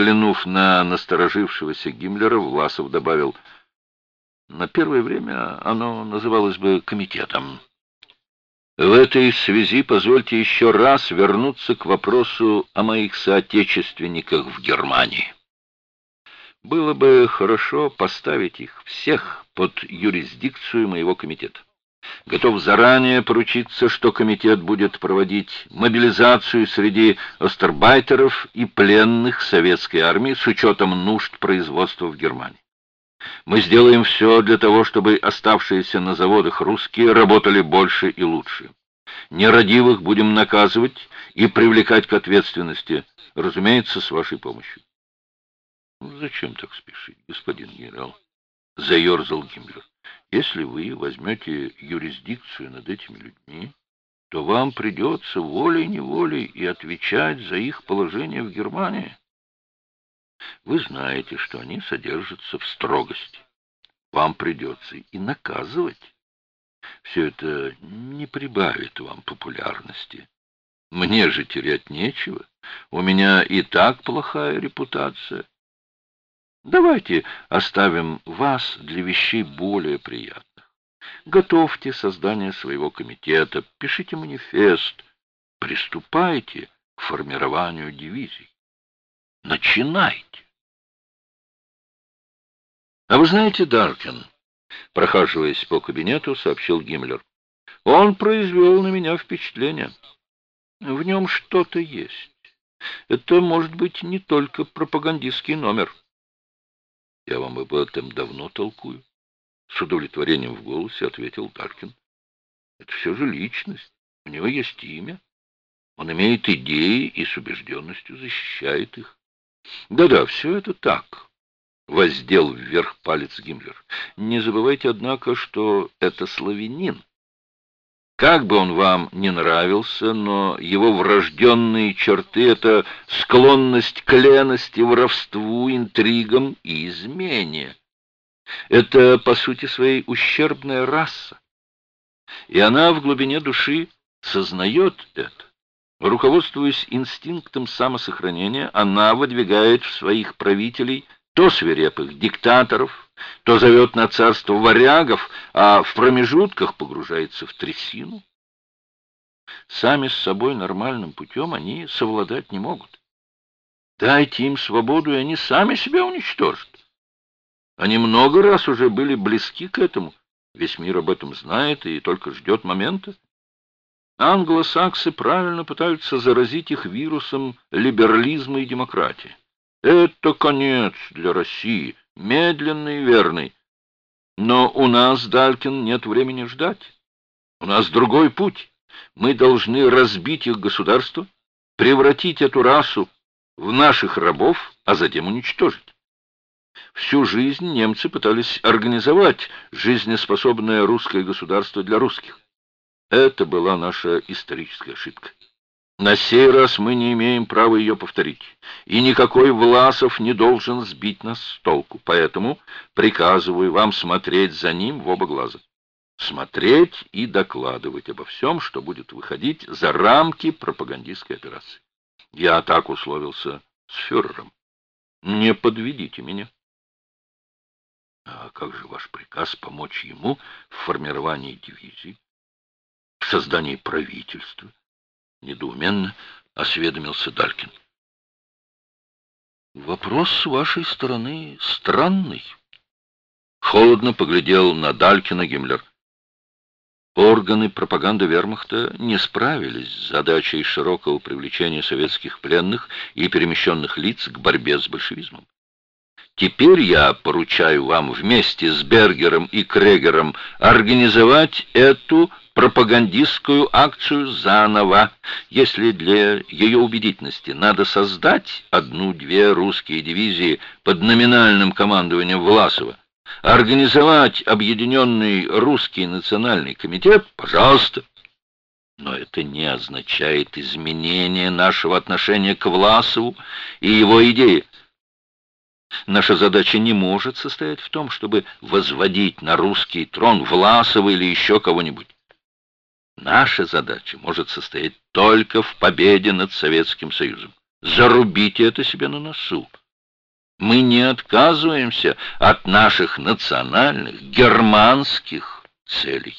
Взглянув на насторожившегося Гиммлера, Власов добавил, «На первое время оно называлось бы комитетом». В этой связи позвольте еще раз вернуться к вопросу о моих соотечественниках в Германии. Было бы хорошо поставить их всех под юрисдикцию моего комитета. Готов заранее поручиться, что комитет будет проводить мобилизацию среди остербайтеров и пленных советской армии с учетом нужд производства в Германии. Мы сделаем все для того, чтобы оставшиеся на заводах русские работали больше и лучше. Нерадивых будем наказывать и привлекать к ответственности, разумеется, с вашей помощью. Ну, «Зачем так спешить, господин генерал?» — заерзал Гиммлер. «Если вы возьмете юрисдикцию над этими людьми, то вам придется волей-неволей и отвечать за их положение в Германии». Вы знаете, что они содержатся в строгости. Вам придется и наказывать. Все это не прибавит вам популярности. Мне же терять нечего. У меня и так плохая репутация. Давайте оставим вас для вещей более приятных. Готовьте создание своего комитета, пишите манифест, приступайте к формированию дивизий. Начинайте. А вы знаете, Даркин, прохаживаясь по кабинету, сообщил Гиммлер, он произвел на меня впечатление. В нем что-то есть. Это может быть не только пропагандистский номер. Я вам об этом давно толкую. С удовлетворением в голосе ответил Даркин. Это все же личность. У него есть имя. Он имеет идеи и с убежденностью защищает их. Да-да, все это так, воздел вверх палец Гиммлер. Не забывайте, однако, что это славянин. Как бы он вам не нравился, но его врожденные черты — это склонность к лености, воровству, интригам и измене. Это, по сути своей, ущербная раса. И она в глубине души сознает это. Руководствуясь инстинктом самосохранения, она выдвигает в своих правителей то свирепых диктаторов, то зовет на царство варягов, а в промежутках погружается в трясину. Сами с собой нормальным путем они совладать не могут. Дайте им свободу, и они сами себя уничтожат. Они много раз уже были близки к этому. Весь мир об этом знает и только ждет момента. Англосаксы правильно пытаются заразить их вирусом либерализма и демократии. Это конец для России, медленный и верный. Но у нас, Далькин, нет времени ждать. У нас другой путь. Мы должны разбить их государство, превратить эту расу в наших рабов, а затем уничтожить. Всю жизнь немцы пытались организовать жизнеспособное русское государство для русских. Это была наша историческая ошибка. На сей раз мы не имеем права ее повторить, и никакой Власов не должен сбить нас с толку, поэтому приказываю вам смотреть за ним в оба глаза. Смотреть и докладывать обо всем, что будет выходить за рамки пропагандистской операции. Я так условился с фюрером. Не подведите меня. А как же ваш приказ помочь ему в формировании дивизии? создании правительства? Недоуменно осведомился Далькин. Вопрос с вашей стороны странный. Холодно поглядел на Далькина Гиммлер. Органы пропаганды вермахта не справились с задачей широкого привлечения советских пленных и перемещенных лиц к борьбе с большевизмом. Теперь я поручаю вам вместе с Бергером и Крегером организовать эту пропагандистскую акцию заново. Если для ее убедительности надо создать одну-две русские дивизии под номинальным командованием Власова, организовать объединенный русский национальный комитет, пожалуйста. Но это не означает изменение нашего отношения к Власову и его идее. Наша задача не может состоять в том, чтобы возводить на русский трон Власова или еще кого-нибудь. Наша задача может состоять только в победе над Советским Союзом. Зарубите это себе на носу. Мы не отказываемся от наших национальных германских целей.